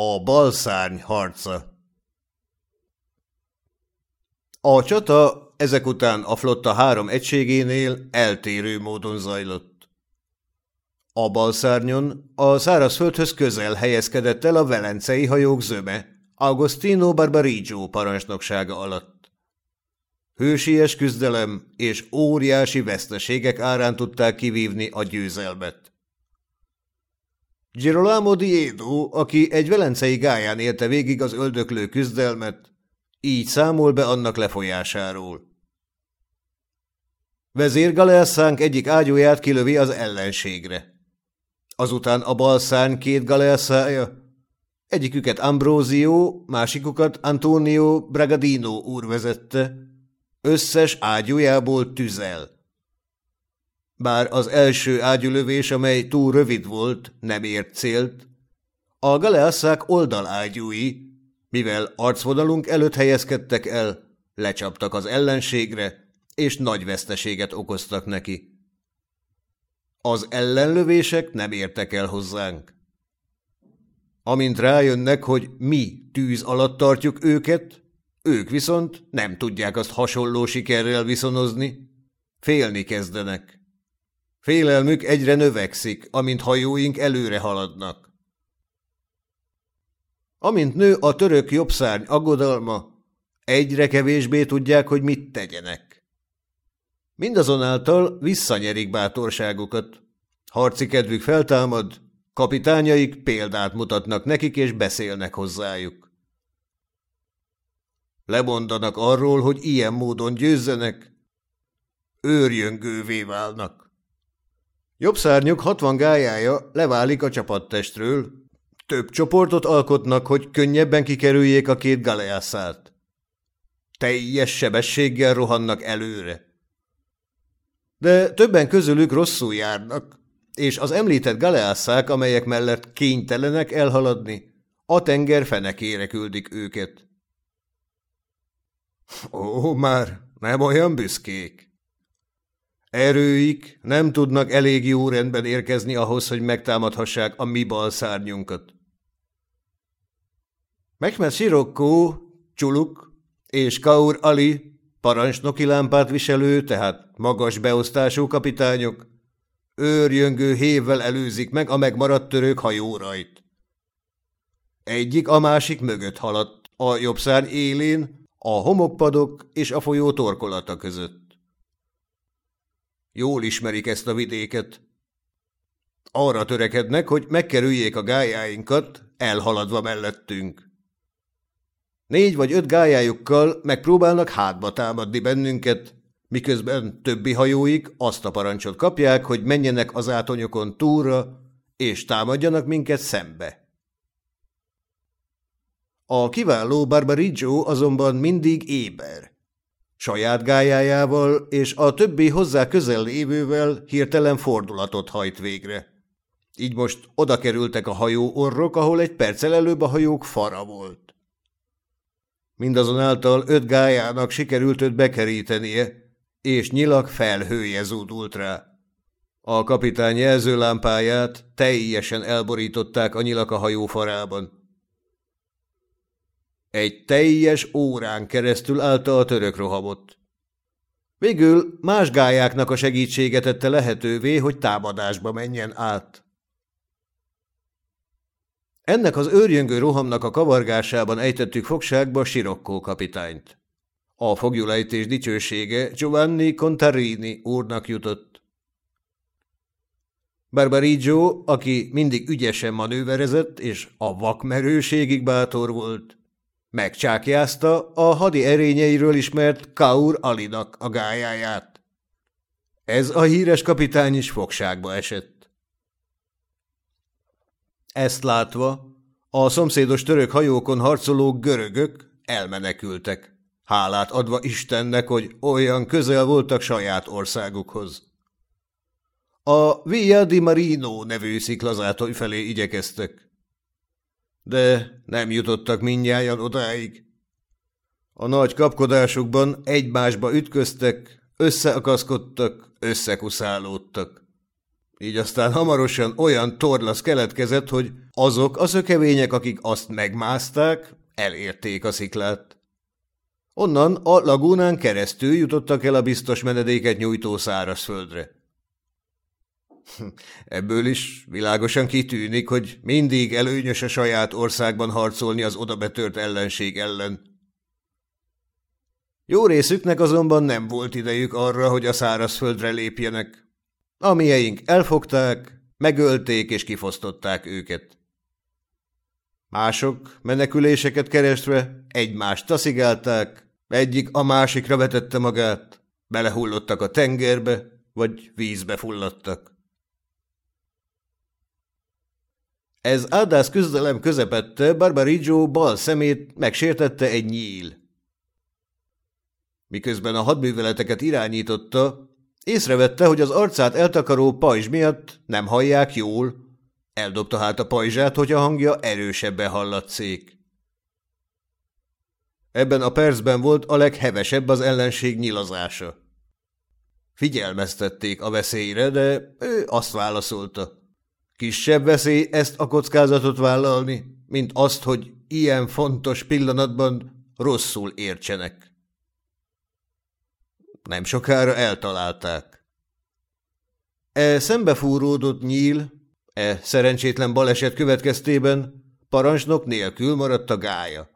A balszárny harca A csata ezek után a flotta három egységénél eltérő módon zajlott. A balszárnyon a szárazföldhöz közel helyezkedett el a velencei hajók zöme, Agostino Barbarigo parancsnoksága alatt. Hősies küzdelem és óriási veszteségek árán tudták kivívni a győzelmet. Girolamo Diedo, aki egy velencei gáján élte végig az öldöklő küzdelmet, így számol be annak lefolyásáról. Vezér Galeasszánk egyik ágyúját kilövi az ellenségre. Azután a bal szárny két Galeasszája, egyiküket Ambrosio, másikukat Antonio Bragadino úr vezette, összes ágyújából tüzel. Bár az első ágyulövés, amely túl rövid volt, nem ért célt, a galeasszák oldalágyúi, mivel arcvonalunk előtt helyezkedtek el, lecsaptak az ellenségre, és nagy veszteséget okoztak neki. Az ellenlövések nem értek el hozzánk. Amint rájönnek, hogy mi tűz alatt tartjuk őket, ők viszont nem tudják azt hasonló sikerrel viszonozni. Félni kezdenek. Félelmük egyre növekszik, amint hajóink előre haladnak. Amint nő a török jobbszárny aggodalma, egyre kevésbé tudják, hogy mit tegyenek. Mindazonáltal visszanyerik bátorságukat. Harci kedvük feltámad, kapitányaik példát mutatnak nekik és beszélnek hozzájuk. Lemondanak arról, hogy ilyen módon győzzenek, őrjöngővé válnak. Jobb szárnyuk hatvan gájája leválik a csapattestről. Több csoportot alkotnak, hogy könnyebben kikerüljék a két galeászát. Teljes sebességgel rohannak előre. De többen közülük rosszul járnak, és az említett galeászák, amelyek mellett kénytelenek elhaladni, a tenger fenekére küldik őket. Ó, már nem olyan büszkék. Erőik nem tudnak elég jó rendben érkezni ahhoz, hogy megtámadhassák a mi balszárnyunkat. Mehmet Sirokko, Csuluk és Kaur Ali, parancsnoki lámpát viselő, tehát magas beosztású kapitányok, őrjöngő hévvel előzik meg a megmaradt török hajórajt. Egyik a másik mögött haladt, a jobb szárny élén, a homokpadok és a folyó torkolata között. Jól ismerik ezt a vidéket. Arra törekednek, hogy megkerüljék a gályáinkat, elhaladva mellettünk. Négy vagy öt gályájukkal megpróbálnak hátba támadni bennünket, miközben többi hajóik azt a parancsot kapják, hogy menjenek az átonyokon túlra, és támadjanak minket szembe. A kiváló Barbarigo azonban mindig éber. Saját gályájával és a többi hozzá közel lévővel hirtelen fordulatot hajt végre. Így most oda kerültek a hajó orrok, ahol egy perccel előbb a hajók fara volt. Mindazonáltal öt gályának sikerült őt bekerítenie, és nyilak felhője zúdult rá. A kapitány jelzőlámpáját teljesen elborították a nyilak a hajó farában. Egy teljes órán keresztül állta a török rohamot. Végül más gályáknak a segítsége tette lehetővé, hogy támadásba menjen át. Ennek az őrjöngő rohamnak a kavargásában ejtettük fogságba Sirokkó kapitányt. A fogjulejtés dicsősége Giovanni Contarini úrnak jutott. Barbarigo, aki mindig ügyesen manőverezett és a vakmerőségig bátor volt, Megcsákjázta a hadi erényeiről ismert Kaur Alinak a gályáját. Ez a híres kapitány is fogságba esett. Ezt látva, a szomszédos török hajókon harcoló görögök elmenekültek, hálát adva Istennek, hogy olyan közel voltak saját országukhoz. A Via di Marino nevű sziklazátoly felé igyekeztek de nem jutottak mindnyájan odáig. A nagy kapkodásukban egymásba ütköztek, összeakaszkodtak, összekuszálódtak. Így aztán hamarosan olyan torlasz keletkezett, hogy azok a szökevények, akik azt megmászták, elérték a sziklát. Onnan a lagúnán keresztül jutottak el a biztos menedéket nyújtó szárazföldre. Ebből is világosan kitűnik, hogy mindig előnyös a saját országban harcolni az odabetört ellenség ellen. Jó részüknek azonban nem volt idejük arra, hogy a szárazföldre lépjenek. Amieink elfogták, megölték és kifosztották őket. Mások meneküléseket keresve egymást taszigálták, egyik a másikra vetette magát, belehullottak a tengerbe, vagy vízbe fulladtak. Ez áldász küzdelem közepette Barbarigo bal szemét megsértette egy nyíl. Miközben a hadműveleteket irányította, észrevette, hogy az arcát eltakaró pajzs miatt nem hallják jól. Eldobta hát a pajzsát, hogy a hangja erősebben hallatszék. Ebben a percben volt a leghevesebb az ellenség nyilazása. Figyelmeztették a veszélyre, de ő azt válaszolta. Kisebb veszély ezt a kockázatot vállalni, mint azt, hogy ilyen fontos pillanatban rosszul értsenek. Nem sokára eltalálták. E szembefúródott nyíl, e szerencsétlen baleset következtében parancsnok nélkül maradt a gája.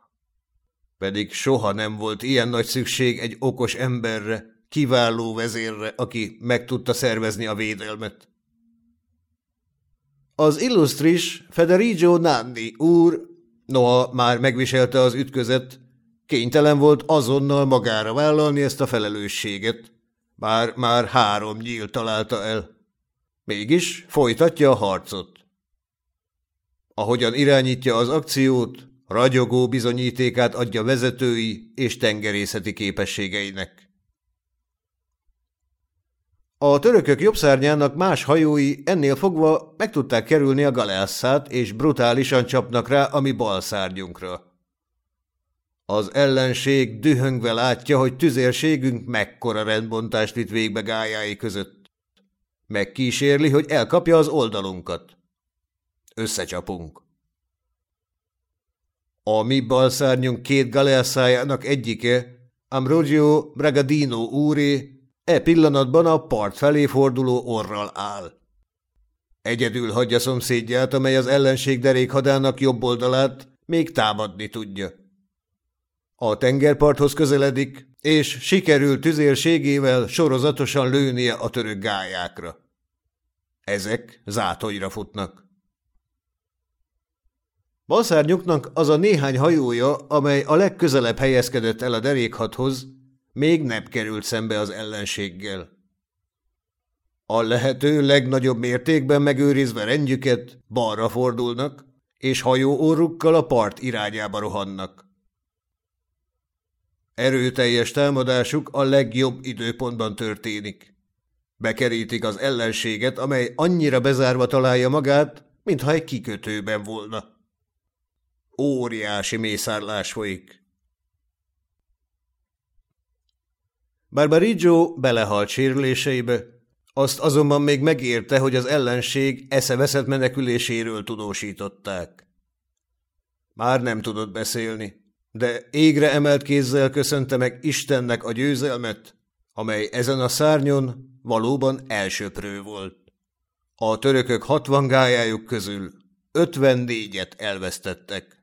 Pedig soha nem volt ilyen nagy szükség egy okos emberre, kiváló vezérre, aki meg tudta szervezni a védelmet. Az illusztris Federico Nanni úr, noha már megviselte az ütközet, kénytelen volt azonnal magára vállalni ezt a felelősséget, bár már három nyíl találta el. Mégis folytatja a harcot. Ahogyan irányítja az akciót, ragyogó bizonyítékát adja vezetői és tengerészeti képességeinek. A törökök jobbszárnyának más hajói ennél fogva meg tudták kerülni a galeasszát, és brutálisan csapnak rá a mi bal szárnyunkra. Az ellenség dühöngve látja, hogy tüzérségünk mekkora rendbontást vitt végbe gájái között. Megkísérli, hogy elkapja az oldalunkat. Összecsapunk. A mi balszárnyunk két galeasszájának egyike, Ambrogio Bragadino úré, E pillanatban a part felé forduló orral áll. Egyedül hagyja szomszédját, amely az ellenség derékhadának jobb oldalát még támadni tudja. A tengerparthoz közeledik, és sikerül tüzérségével sorozatosan lőnie a török gályákra. Ezek zátonyra futnak. Balszárnyuknak az a néhány hajója, amely a legközelebb helyezkedett el a derékhadhoz, még nem került szembe az ellenséggel. A lehető legnagyobb mértékben megőrizve rendjüket balra fordulnak, és hajóórukkal a part irányába rohannak. Erőteljes támadásuk a legjobb időpontban történik. Bekerítik az ellenséget, amely annyira bezárva találja magát, mintha egy kikötőben volna. Óriási mészárlás folyik. Barbarigo belehalt sérüléseibe, azt azonban még megérte, hogy az ellenség eszeveszett meneküléséről tudósították. Már nem tudott beszélni, de égre emelt kézzel köszönte meg Istennek a győzelmet, amely ezen a szárnyon valóban elsőprő volt. A törökök hatvan gályájuk közül ötvennégyet elvesztettek.